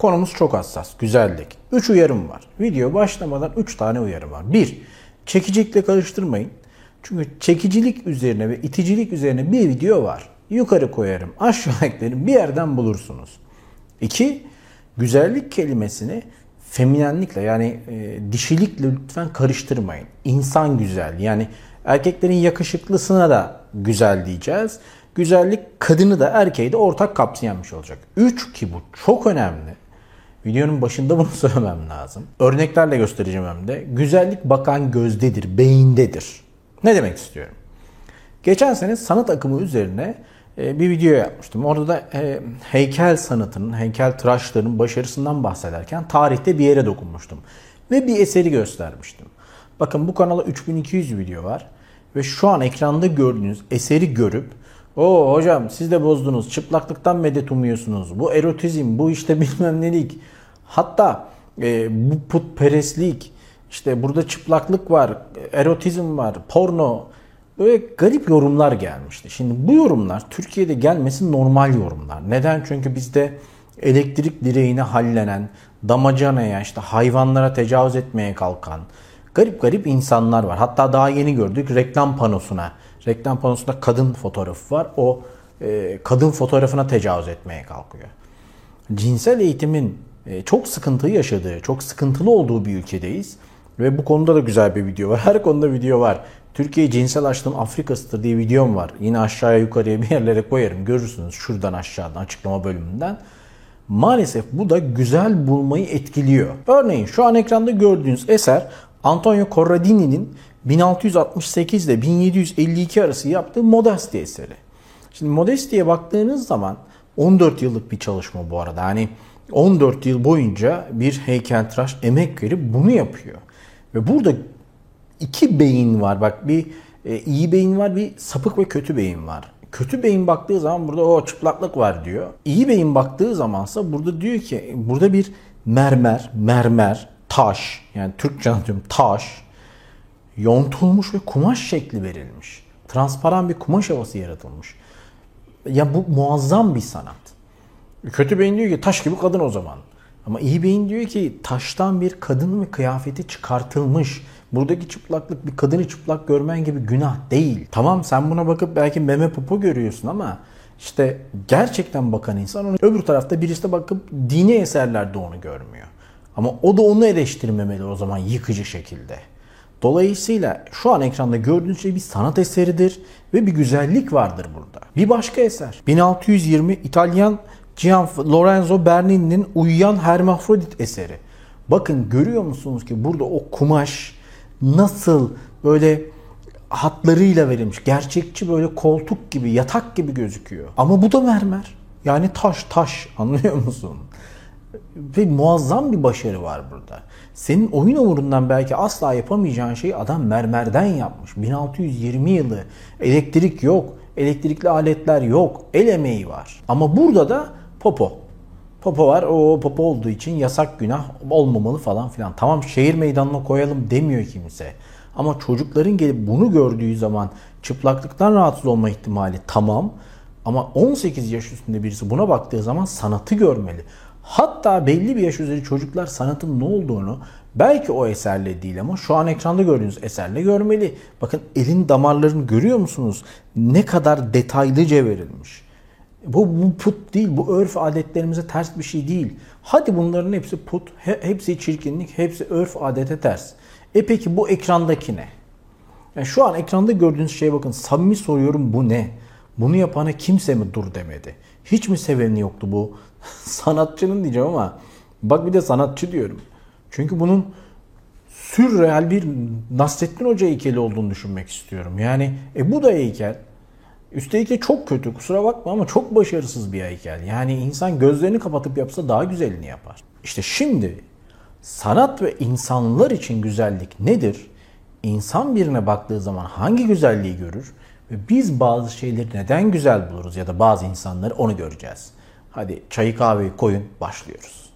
Konumuz çok hassas. Güzellik. 3 uyarım var. Video başlamadan 3 tane uyarı var. 1. Çekicilikle karıştırmayın. Çünkü çekicilik üzerine ve iticilik üzerine bir video var. Yukarı koyarım, aşağı eklerim bir yerden bulursunuz. 2. Güzellik kelimesini feminenlikle yani e, dişilikle lütfen karıştırmayın. İnsan güzel yani erkeklerin yakışıklısına da güzel diyeceğiz. Güzellik kadını da erkeği de ortak kapsayanmış olacak. 3 ki bu çok önemli. Videonun başında bunu söylemem lazım. Örneklerle göstereceğim hem de. Güzellik bakan gözdedir, beyindedir. Ne demek istiyorum? Geçen sene sanat akımı üzerine e, bir video yapmıştım. Orada da e, heykel sanatının, heykel tıraşların başarısından bahsederken tarihte bir yere dokunmuştum. Ve bir eseri göstermiştim. Bakın bu kanala 3200 video var. Ve şu an ekranda gördüğünüz eseri görüp o hocam siz de bozdunuz. Çıplaklıktan medet umuyorsunuz. Bu erotizm, bu işte bilmem nelik. Hatta e, bu putperestlik, işte burada çıplaklık var, erotizm var, porno. Böyle garip yorumlar gelmişti. Şimdi bu yorumlar Türkiye'de gelmesi normal yorumlar. Neden? Çünkü bizde elektrik direğine hallenen, damacanaya, işte hayvanlara tecavüz etmeye kalkan, garip garip insanlar var. Hatta daha yeni gördük reklam panosuna reklam panosunda kadın fotoğrafı var. O e, kadın fotoğrafına tecavüz etmeye kalkıyor. Cinsel eğitimin e, çok sıkıntı yaşadığı, çok sıkıntılı olduğu bir ülkedeyiz. Ve bu konuda da güzel bir video var. Her konuda video var. Türkiye cinsel açlığın Afrika'sıdır diye videom var. Yine aşağıya yukarıya bir yerlere koyarım. Görürsünüz şuradan aşağıdan açıklama bölümünden. Maalesef bu da güzel bulmayı etkiliyor. Örneğin şu an ekranda gördüğünüz eser Antonio Corradini'nin 1668 ile 1752 arası yaptığı Modesti eseri. Şimdi Modesti'ye baktığınız zaman 14 yıllık bir çalışma bu arada. Hani 14 yıl boyunca bir heykeltıraş emek verip bunu yapıyor. Ve burada iki beyin var. Bak bir e, iyi beyin var, bir sapık ve kötü beyin var. Kötü beyin baktığı zaman burada o çıplaklık var diyor. İyi beyin baktığı zamansa burada diyor ki burada bir mermer, mermer, taş yani Türkçe anlatıyorum taş yontulmuş ve kumaş şekli verilmiş. Transparan bir kumaş havası yaratılmış. Ya bu muazzam bir sanat. Kötü beyin diyor ki taş gibi kadın o zaman. Ama iyi beyin diyor ki taştan bir kadın ve kıyafeti çıkartılmış. Buradaki çıplaklık bir kadını çıplak görmen gibi günah değil. Tamam sen buna bakıp belki meme popo görüyorsun ama işte gerçekten bakan insan onu öbür tarafta birisi de bakıp dini eserlerde onu görmüyor. Ama o da onu eleştirmemeli o zaman yıkıcı şekilde. Dolayısıyla şu an ekranda gördüğünüz şey bir sanat eseridir ve bir güzellik vardır burada. Bir başka eser. 1620 İtalyan Gian Lorenzo Bernini'nin Uyuyan Hermafrodit eseri. Bakın görüyor musunuz ki burada o kumaş nasıl böyle hatlarıyla verilmiş. Gerçekçi böyle koltuk gibi, yatak gibi gözüküyor. Ama bu da mermer. Yani taş taş anlıyor musun? Ve muazzam bir başarı var burada. Senin oyun hamurundan belki asla yapamayacağın şeyi adam mermerden yapmış. 1620 yılı. Elektrik yok. Elektrikli aletler yok. El emeği var. Ama burada da popo. Popo var. O popo olduğu için yasak günah olmamalı falan filan. Tamam şehir meydanına koyalım demiyor kimse. Ama çocukların gelip bunu gördüğü zaman çıplaklıktan rahatsız olma ihtimali tamam. Ama 18 yaş üstünde birisi buna baktığı zaman sanatı görmeli. Hatta belli bir yaş üzeri çocuklar sanatın ne olduğunu belki o eserle değil ama şu an ekranda gördüğünüz eserle görmeli. Bakın elin damarlarını görüyor musunuz? Ne kadar detaylıca verilmiş. Bu, bu put değil, bu örf adetlerimize ters bir şey değil. Hadi bunların hepsi put, hepsi çirkinlik, hepsi örf adete ters. E peki bu ekrandaki ne? Yani şu an ekranda gördüğünüz şeye bakın. Samimi soruyorum bu ne? Bunu yapana kimse mi dur demedi? Hiç mi seveni yoktu bu sanatçının diyeceğim ama bak bir de sanatçı diyorum. Çünkü bunun sürreal bir Nasrettin Hoca heykeli olduğunu düşünmek istiyorum. Yani e bu da heykel. Üstelik de çok kötü kusura bakma ama çok başarısız bir heykel. Yani insan gözlerini kapatıp yapsa daha güzelini yapar. İşte şimdi sanat ve insanlar için güzellik nedir? İnsan birine baktığı zaman hangi güzelliği görür? Ve biz bazı şeyleri neden güzel buluruz ya da bazı insanları onu göreceğiz. Hadi çayı kahveyi koyun başlıyoruz.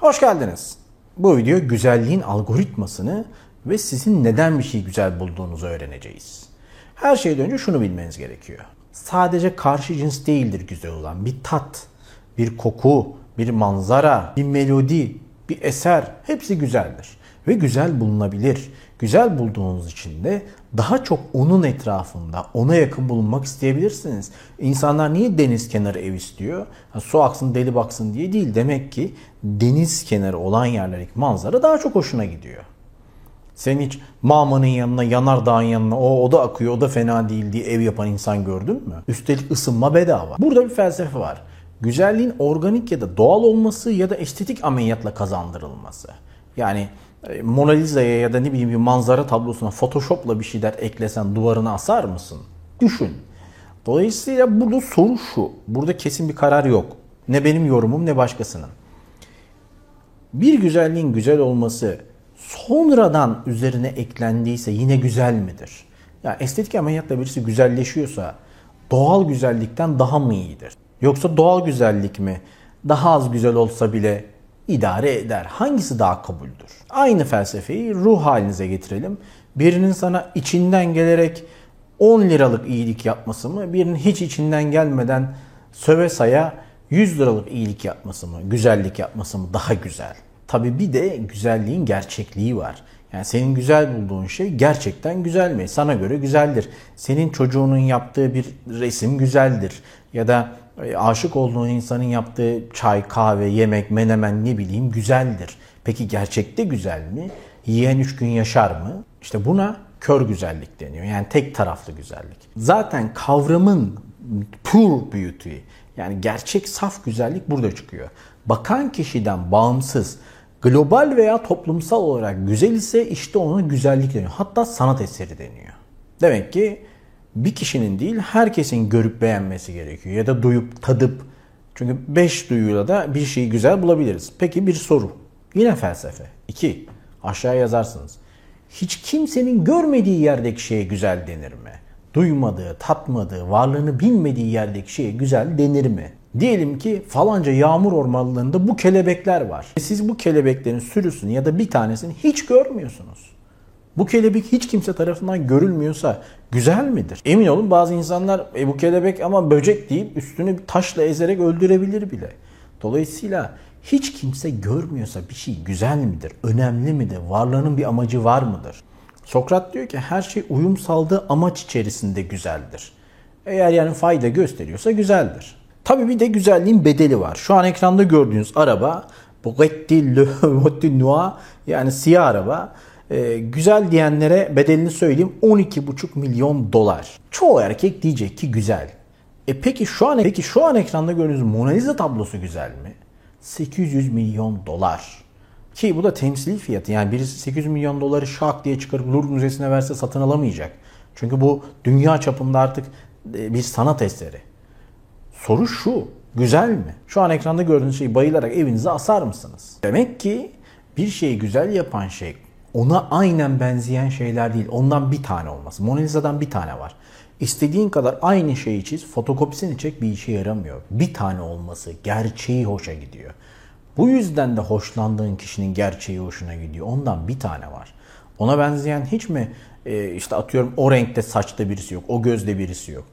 Hoş geldiniz. Bu video güzelliğin algoritmasını ve sizin neden bir şey güzel bulduğunuzu öğreneceğiz. Her şeyden önce şunu bilmeniz gerekiyor. Sadece karşı cins değildir güzel olan. Bir tat, bir koku, bir manzara, bir melodi, bir eser hepsi güzeldir. Ve güzel bulunabilir. Güzel bulduğunuz için de daha çok onun etrafında, ona yakın bulunmak isteyebilirsiniz. İnsanlar niye deniz kenarı ev istiyor? Ha, su aksın deli baksın diye değil. Demek ki deniz kenarı olan yerlerdeki manzara daha çok hoşuna gidiyor. Sen hiç Mama'nın yanına, Yanardağ'ın yanına o, o da akıyor, o da fena değil diye ev yapan insan gördün mü? Üstelik ısınma bedava. Burada bir felsefe var. Güzelliğin organik ya da doğal olması ya da estetik ameliyatla kazandırılması. Yani Mona Lisa'ya ya da ne bileyim bir manzara tablosuna Photoshop'la bir şeyler eklesen duvarına asar mısın? Düşün. Dolayısıyla burada soru şu. Burada kesin bir karar yok. Ne benim yorumum ne başkasının. Bir güzelliğin güzel olması sonradan üzerine eklendiyse yine güzel midir? Yani estetik ameliyatla birisi güzelleşiyorsa doğal güzellikten daha mı iyidir? Yoksa doğal güzellik mi daha az güzel olsa bile idare eder? Hangisi daha kabuldür? Aynı felsefeyi ruh halinize getirelim. Birinin sana içinden gelerek 10 liralık iyilik yapması mı? Birinin hiç içinden gelmeden söve saya 100 liralık iyilik yapması mı? Güzellik yapması mı daha güzel? Tabii bir de güzelliğin gerçekliği var. Yani senin güzel bulduğun şey gerçekten güzel mi? Sana göre güzeldir. Senin çocuğunun yaptığı bir resim güzeldir. Ya da e, aşık olduğun insanın yaptığı çay, kahve, yemek, menemen ne bileyim güzeldir. Peki gerçekte güzel mi? Yiyen üç gün yaşar mı? İşte buna kör güzellik deniyor. Yani tek taraflı güzellik. Zaten kavramın pure beauty yani gerçek saf güzellik burada çıkıyor. Bakan kişiden bağımsız global veya toplumsal olarak güzel ise işte ona güzellik deniyor. Hatta sanat eseri deniyor. Demek ki bir kişinin değil herkesin görüp beğenmesi gerekiyor. Ya da duyup tadıp. Çünkü beş duyuyla da bir şeyi güzel bulabiliriz. Peki bir soru. Yine felsefe. İki. Aşağıya yazarsınız. Hiç kimsenin görmediği yerdeki şeye güzel denir mi? Duymadığı, tatmadığı, varlığını bilmediği yerdeki şeye güzel denir mi? Diyelim ki falanca yağmur ormanlarında bu kelebekler var. Siz bu kelebeklerin sürüsünü ya da bir tanesini hiç görmüyorsunuz. Bu kelebek hiç kimse tarafından görülmüyorsa güzel midir? Emin olun bazı insanlar e, bu kelebek ama böcek deyip üstünü taşla ezerek öldürebilir bile. Dolayısıyla hiç kimse görmüyorsa bir şey güzel midir? Önemli midir? Varlığının bir amacı var mıdır? Sokrat diyor ki her şey uyum saldığı amaç içerisinde güzeldir. Eğer yani fayda gösteriyorsa güzeldir. Tabii bir de güzelliğin bedeli var. Şu an ekranda gördüğünüz araba Bugatti Le Noir yani siyah araba. Ee, güzel diyenlere bedelini söyleyeyim 12,5 milyon dolar. Çoğu erkek diyecek ki güzel. E peki şu an peki şu an ekranda gördüğünüz Mona Lisa tablosu güzel mi? 800 milyon dolar. Ki bu da temsili fiyatı. Yani birisi 800 milyon doları şak diye çıkarıp Louvre Müzesi'ne verse satın alamayacak. Çünkü bu dünya çapında artık e, bir sanat eseri. Soru şu. Güzel mi? Şu an ekranda gördüğünüz şeyi bayılarak evinize asar mısınız? Demek ki bir şeyi güzel yapan şey ona aynen benzeyen şeyler değil. Ondan bir tane olması. Mona Lisa'dan bir tane var. İstediğin kadar aynı şeyi çiz, fotokopisini çek bir işe yaramıyor. Bir tane olması gerçeği hoşa gidiyor. Bu yüzden de hoşlandığın kişinin gerçeği hoşuna gidiyor. Ondan bir tane var. Ona benzeyen hiç mi e, işte atıyorum o renkte saçta birisi yok, o gözde birisi yok.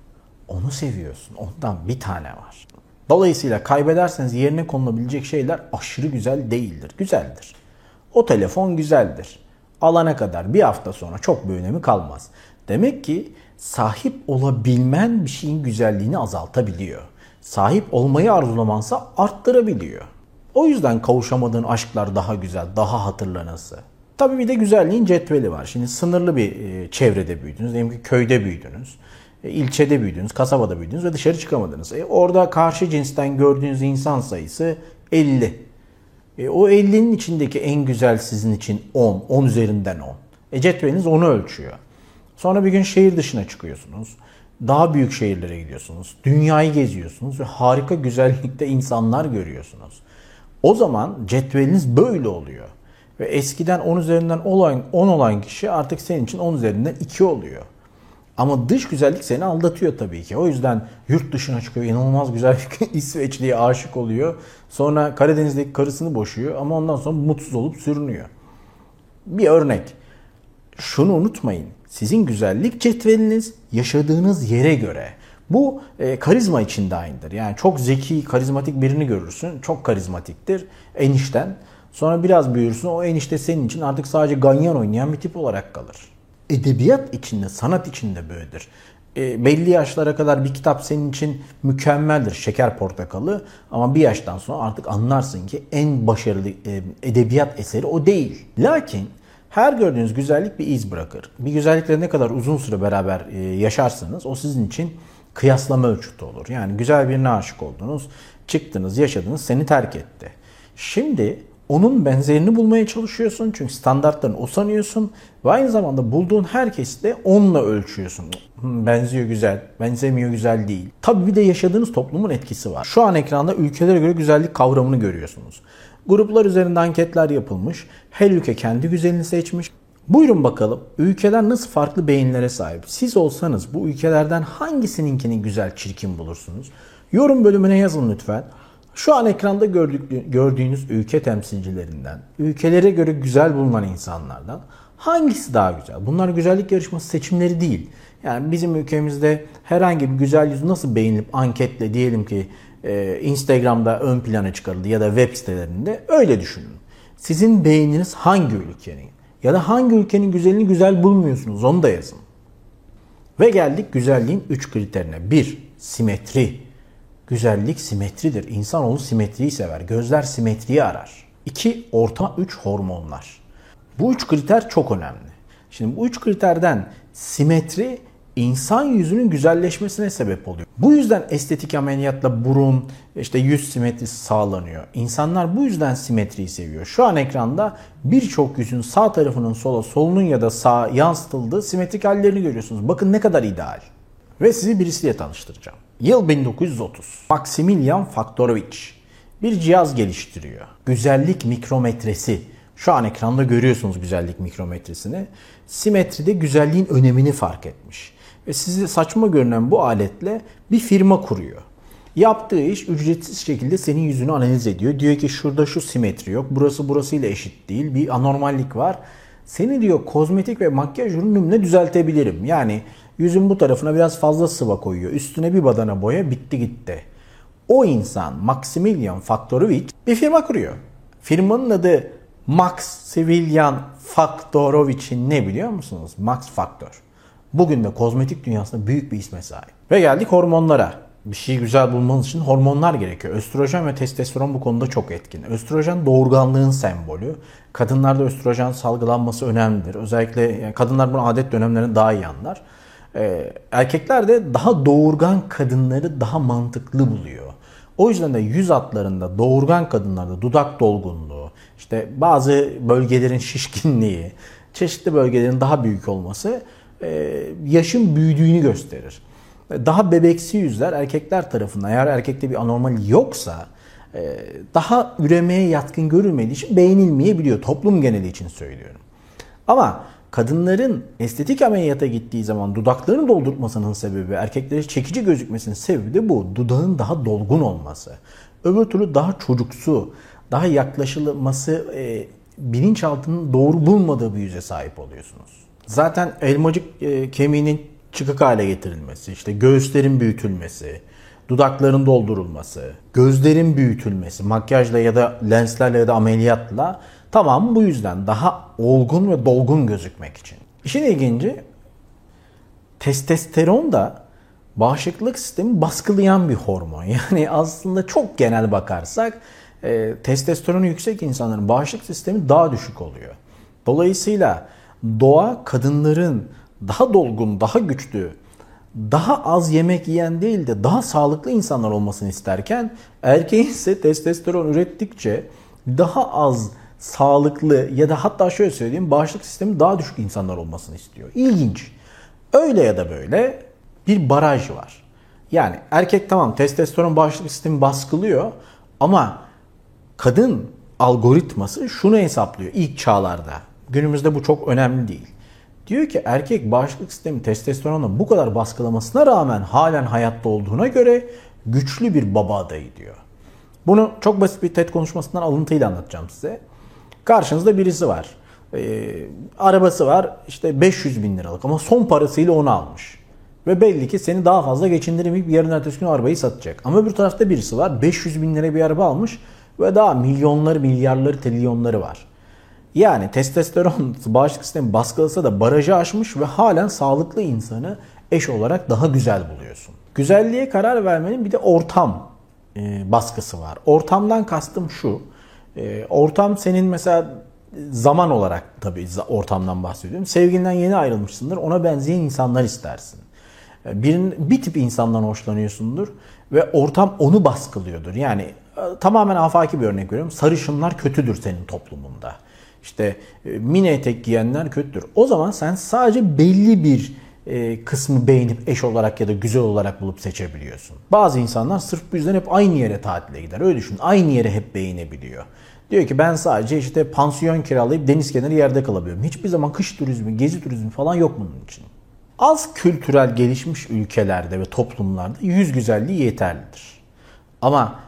Onu seviyorsun. Ondan bir tane var. Dolayısıyla kaybederseniz yerine konulabilecek şeyler aşırı güzel değildir. Güzeldir. O telefon güzeldir. Alana kadar bir hafta sonra çok bir önemi kalmaz. Demek ki sahip olabilmen bir şeyin güzelliğini azaltabiliyor. Sahip olmayı arzulamansa arttırabiliyor. O yüzden kavuşamadığın aşklar daha güzel, daha hatırlanası. Tabii bir de güzelliğin cetveli var. Şimdi sınırlı bir e, çevrede büyüdünüz. Diyelim ki köyde büyüdünüz. E, ilçede büyüdünüz, kasabada büyüdünüz ve dışarı çıkamadınız. E, orada karşı cinsten gördüğünüz insan sayısı 50. E, o 50'nin içindeki en güzel sizin için 10, 10 üzerinden 10. E, cetveliniz onu ölçüyor. Sonra bir gün şehir dışına çıkıyorsunuz. Daha büyük şehirlere gidiyorsunuz. Dünyayı geziyorsunuz ve harika güzellikte insanlar görüyorsunuz. O zaman cetveliniz böyle oluyor. Ve eskiden 10 üzerinden 10 olan kişi artık senin için 10 üzerinden 2 oluyor. Ama dış güzellik seni aldatıyor tabii ki. O yüzden yurt dışına çıkıyor. inanılmaz güzel İsveçli'ye aşık oluyor. Sonra Karadeniz'deki karısını boşuyor ama ondan sonra mutsuz olup sürünüyor. Bir örnek. Şunu unutmayın. Sizin güzellik cetveliniz yaşadığınız yere göre. Bu e, karizma için aynıdır. Yani çok zeki, karizmatik birini görürsün. Çok karizmatiktir. Enişten. Sonra biraz büyürsün. O enişte senin için artık sadece ganyan oynayan bir tip olarak kalır. Edebiyat içinde, sanat içinde böyledir. E, belli yaşlara kadar bir kitap senin için mükemmeldir. Şeker portakalı. Ama bir yaştan sonra artık anlarsın ki en başarılı e, edebiyat eseri o değil. Lakin her gördüğünüz güzellik bir iz bırakır. Bir güzellikle ne kadar uzun süre beraber e, yaşarsanız o sizin için kıyaslama ölçütü olur. Yani güzel birine aşık oldunuz, çıktınız, yaşadınız, seni terk etti. Şimdi onun benzerini bulmaya çalışıyorsun çünkü standartlarını o sanıyorsun ve aynı zamanda bulduğun herkesi de onunla ölçüyorsun. benziyor güzel, benzemiyor güzel değil. Tabii bir de yaşadığınız toplumun etkisi var. Şu an ekranda ülkelere göre güzellik kavramını görüyorsunuz. Gruplar üzerinde anketler yapılmış. Her ülke kendi güzelini seçmiş. Buyurun bakalım ülkeler nasıl farklı beyinlere sahip? Siz olsanız bu ülkelerden hangisininkini güzel çirkin bulursunuz? Yorum bölümüne yazın lütfen. Şu an ekranda gördük, gördüğünüz ülke temsilcilerinden, ülkelere göre güzel bulunan insanlardan hangisi daha güzel? Bunlar güzellik yarışması seçimleri değil. Yani bizim ülkemizde herhangi bir güzel yüz nasıl beğenilip anketle diyelim ki e, Instagram'da ön plana çıkarıldı ya da web sitelerinde öyle düşünün. Sizin beğeniniz hangi ülkenin? Ya da hangi ülkenin güzelini güzel bulmuyorsunuz onu da yazın. Ve geldik güzelliğin 3 kriterine. 1. Simetri. Güzellik simetridir. İnsanoğlu simetriyi sever. Gözler simetriyi arar. 2. Orta 3 hormonlar. Bu üç kriter çok önemli. Şimdi bu üç kriterden simetri insan yüzünün güzelleşmesine sebep oluyor. Bu yüzden estetik ameliyatla burun, işte yüz simetrisi sağlanıyor. İnsanlar bu yüzden simetriyi seviyor. Şu an ekranda birçok yüzün sağ tarafının sola, solunun ya da sağa yansıtıldığı simetrik hallerini görüyorsunuz. Bakın ne kadar ideal. Ve sizi birisiyle tanıştıracağım. Yıl 1930. Maximilian Faktorovich bir cihaz geliştiriyor. Güzellik mikrometresi. Şu an ekranda görüyorsunuz güzellik mikrometresini. Simetride güzelliğin önemini fark etmiş ve size saçma görünen bu aletle bir firma kuruyor. Yaptığı iş ücretsiz şekilde senin yüzünü analiz ediyor. Diyor ki şurada şu simetri yok, burası burasıyla eşit değil, bir anormallik var. Seni diyor kozmetik ve makyaj ürünümle düzeltebilirim. Yani yüzün bu tarafına biraz fazla sıva koyuyor. Üstüne bir badana boya bitti gitti. O insan Maximilian Faktorovich bir firma kuruyor. Firmanın adı Maximilian Faktorovich'in ne biliyor musunuz? Max Factor. Bugün de kozmetik dünyasında büyük bir isme sahip. Ve geldik hormonlara. Bir şeyi güzel bulmanız için hormonlar gerekiyor. Östrojen ve testosteron bu konuda çok etkin. Östrojen doğurganlığın sembolü. Kadınlarda östrojen salgılanması önemlidir. Özellikle kadınlar bunu adet dönemlerinde daha iyi anlar. Ee, erkekler de daha doğurgan kadınları daha mantıklı buluyor. O yüzden de yüz hatlarında doğurgan kadınlarda dudak dolgunluğu, işte bazı bölgelerin şişkinliği, çeşitli bölgelerin daha büyük olması e, yaşın büyüdüğünü gösterir. Daha bebeksi yüzler erkekler tarafından eğer erkekte bir anormal yoksa e, daha üremeye yatkın görülmediği için beğenilmeyebiliyor. Toplum geneli için söylüyorum. Ama kadınların estetik ameliyata gittiği zaman dudaklarını doldurtmasının sebebi, erkeklere çekici gözükmesinin sebebi de bu. Dudağın daha dolgun olması. Öbür türlü daha çocuksu, daha yaklaşılması e, bilinçaltının doğru bulmadığı bir yüze sahip oluyorsunuz. Zaten elmacık e, kemiğinin çıkık hale getirilmesi, işte göğüslerin büyütülmesi, dudakların doldurulması, gözlerin büyütülmesi, makyajla ya da lenslerle ya da ameliyatla tamam bu yüzden daha olgun ve dolgun gözükmek için. İşin ilginci testosteron da bağışıklık sistemi baskılayan bir hormon. Yani aslında çok genel bakarsak e, testosteronu yüksek insanların bağışıklık sistemi daha düşük oluyor. Dolayısıyla doğa kadınların daha dolgun, daha güçlü, daha az yemek yiyen değil de daha sağlıklı insanlar olmasını isterken erkeğin ise testosteron ürettikçe daha az sağlıklı ya da hatta şöyle söyleyeyim bağışıklık sistemi daha düşük insanlar olmasını istiyor. İlginç. Öyle ya da böyle bir baraj var. Yani erkek tamam testosteron bağışıklık sistemi baskılıyor ama kadın algoritması şunu hesaplıyor ilk çağlarda. Günümüzde bu çok önemli değil. Diyor ki erkek bağışıklık sistemi testosteronu bu kadar baskılamasına rağmen halen hayatta olduğuna göre güçlü bir baba adayı diyor. Bunu çok basit bir TED konuşmasından alıntıyla anlatacağım size. Karşınızda birisi var. e, arabası var işte 500 bin liralık ama son parasıyla onu almış. Ve belli ki seni daha fazla geçindiremeyip yarın ertesi gün arabayı satacak. Ama bir tarafta birisi var 500 bin lira bir araba almış ve daha milyonları, milyarları, trilyonları var. Yani testosteron bağışıklık sistemi baskılasa da barajı aşmış ve halen sağlıklı insanı eş olarak daha güzel buluyorsun. Güzelliğe karar vermenin bir de ortam e, baskısı var. Ortamdan kastım şu. E, ortam senin mesela zaman olarak tabii ortamdan bahsediyorum. Sevgilinden yeni ayrılmışsındır. Ona benzeyen insanlar istersin. E, bir, bir tip insandan hoşlanıyorsundur ve ortam onu baskılıyordur. Yani tamamen afaki bir örnek veriyorum. Sarışınlar kötüdür senin toplumunda. İşte e, mini etek giyenler kötüdür. O zaman sen sadece belli bir e, kısmı beğenip eş olarak ya da güzel olarak bulup seçebiliyorsun. Bazı insanlar sırf bu yüzden hep aynı yere tatile gider. Öyle düşün. Aynı yere hep beğenebiliyor. Diyor ki ben sadece işte pansiyon kiralayıp deniz kenarı yerde kalabiliyorum. Hiçbir zaman kış turizmi, gezi turizmi falan yok bunun için. Az kültürel gelişmiş ülkelerde ve toplumlarda yüz güzelliği yeterlidir. Ama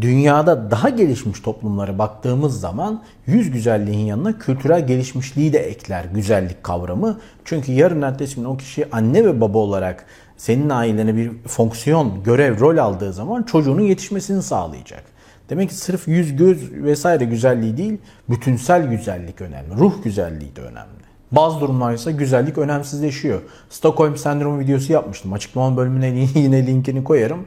dünyada daha gelişmiş toplumlara baktığımız zaman yüz güzelliğin yanına kültürel gelişmişliği de ekler güzellik kavramı. Çünkü yarın ertesi o kişi anne ve baba olarak senin ailene bir fonksiyon, görev, rol aldığı zaman çocuğunun yetişmesini sağlayacak. Demek ki sırf yüz, göz vesaire güzelliği değil, bütünsel güzellik önemli. Ruh güzelliği de önemli. Bazı durumlarda ise güzellik önemsizleşiyor. Stockholm sendromu videosu yapmıştım. Açıklama bölümüne yine linkini koyarım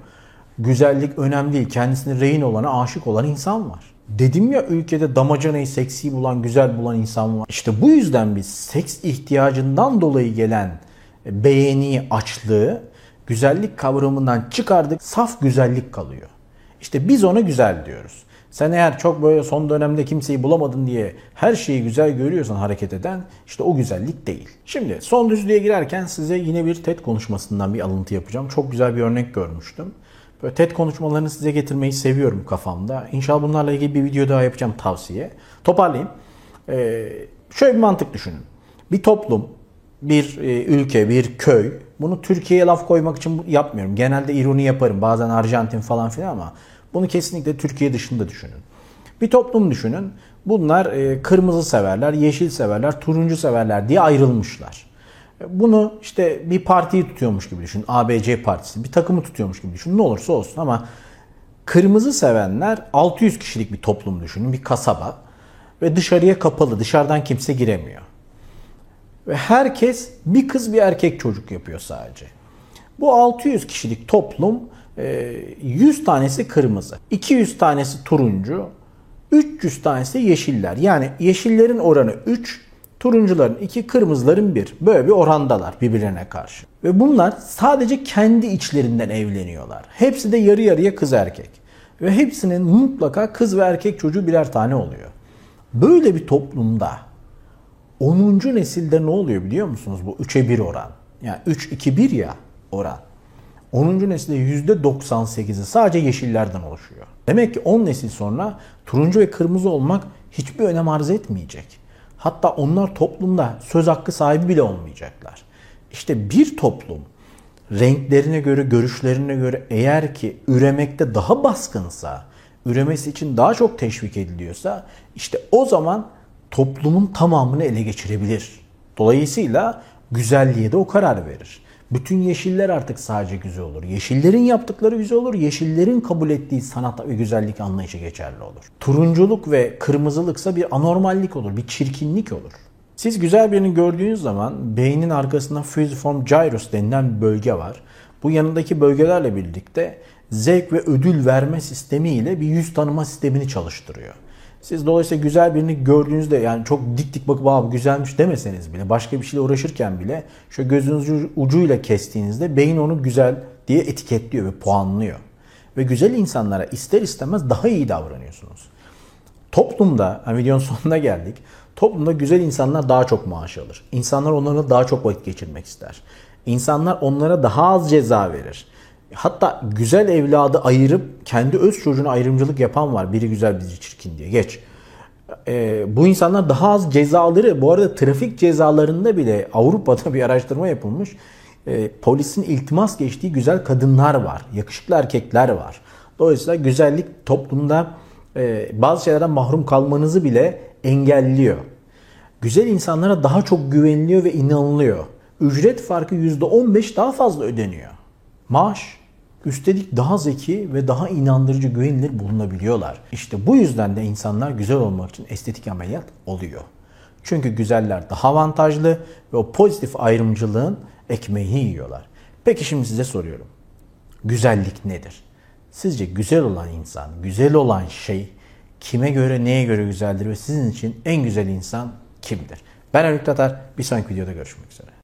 güzellik önemli değil. Kendisine rehin olana, aşık olan insan var. Dedim ya ülkede damacanayı seksi bulan, güzel bulan insan var. İşte bu yüzden biz seks ihtiyacından dolayı gelen beğeni, açlığı güzellik kavramından çıkardık. Saf güzellik kalıyor. İşte biz ona güzel diyoruz. Sen eğer çok böyle son dönemde kimseyi bulamadın diye her şeyi güzel görüyorsan hareket eden işte o güzellik değil. Şimdi son düzlüğe girerken size yine bir TED konuşmasından bir alıntı yapacağım. Çok güzel bir örnek görmüştüm. Böyle TED konuşmalarını size getirmeyi seviyorum kafamda. İnşallah bunlarla ilgili bir video daha yapacağım tavsiye. Toparlayayım. Ee, şöyle bir mantık düşünün. Bir toplum, bir e, ülke, bir köy. Bunu Türkiye'ye laf koymak için yapmıyorum. Genelde ironi yaparım. Bazen Arjantin falan filan ama bunu kesinlikle Türkiye dışında düşünün. Bir toplum düşünün. Bunlar e, kırmızı severler, yeşil severler, turuncu severler diye ayrılmışlar. Bunu işte bir partiyi tutuyormuş gibi düşün. ABC partisi. Bir takımı tutuyormuş gibi düşün. Ne olursa olsun ama kırmızı sevenler 600 kişilik bir toplum düşünün. Bir kasaba. Ve dışarıya kapalı. Dışarıdan kimse giremiyor. Ve herkes bir kız bir erkek çocuk yapıyor sadece. Bu 600 kişilik toplum 100 e, tanesi kırmızı, 200 tanesi turuncu, 300 tanesi yeşiller. Yani yeşillerin oranı 3, Turuncuların iki, kırmızıların bir. Böyle bir orandalar birbirine karşı. Ve bunlar sadece kendi içlerinden evleniyorlar. Hepsi de yarı yarıya kız erkek. Ve hepsinin mutlaka kız ve erkek çocuğu birer tane oluyor. Böyle bir toplumda 10. nesilde ne oluyor biliyor musunuz bu 3'e 1 oran? Yani 3-2-1 ya oran. 10. nesilde %98'i sadece yeşillerden oluşuyor. Demek ki 10 nesil sonra turuncu ve kırmızı olmak hiçbir önem arz etmeyecek. Hatta onlar toplumda söz hakkı sahibi bile olmayacaklar. İşte bir toplum renklerine göre, görüşlerine göre eğer ki üremekte daha baskınsa, üremesi için daha çok teşvik ediliyorsa işte o zaman toplumun tamamını ele geçirebilir. Dolayısıyla güzelliğe de o karar verir. Bütün yeşiller artık sadece güzel olur. Yeşillerin yaptıkları güzel olur. Yeşillerin kabul ettiği sanat ve güzellik anlayışı geçerli olur. Turunculuk ve kırmızılıksa bir anormallik olur, bir çirkinlik olur. Siz güzel birini gördüğünüz zaman beynin arkasında fusiform gyrus denilen bir bölge var. Bu yanındaki bölgelerle birlikte zevk ve ödül verme sistemiyle bir yüz tanıma sistemini çalıştırıyor. Siz dolayısıyla güzel birini gördüğünüzde yani çok dik dik bakıp abi güzelmiş demeseniz bile başka bir şeyle uğraşırken bile şu gözünüz ucuyla kestiğinizde beyin onu güzel diye etiketliyor ve puanlıyor. Ve güzel insanlara ister istemez daha iyi davranıyorsunuz. Toplumda, videonun sonuna geldik. Toplumda güzel insanlar daha çok maaş alır. İnsanlar onlarla daha çok vakit geçirmek ister. İnsanlar onlara daha az ceza verir. Hatta güzel evladı ayırıp kendi öz çocuğuna ayrımcılık yapan var. Biri güzel biri çirkin diye. Geç. Ee, bu insanlar daha az cezaları, bu arada trafik cezalarında bile Avrupa'da bir araştırma yapılmış. Ee, polisin iltimas geçtiği güzel kadınlar var. Yakışıklı erkekler var. Dolayısıyla güzellik toplumda e, bazı şeylerden mahrum kalmanızı bile engelliyor. Güzel insanlara daha çok güveniliyor ve inanılıyor. Ücret farkı %15 daha fazla ödeniyor. Maaş Üstelik daha zeki ve daha inandırıcı güvenilir bulunabiliyorlar. İşte bu yüzden de insanlar güzel olmak için estetik ameliyat oluyor. Çünkü güzeller daha avantajlı ve o pozitif ayrımcılığın ekmeğini yiyorlar. Peki şimdi size soruyorum. Güzellik nedir? Sizce güzel olan insan, güzel olan şey kime göre, neye göre güzeldir ve sizin için en güzel insan kimdir? Ben Haluk Tatar. Bir sonraki videoda görüşmek üzere.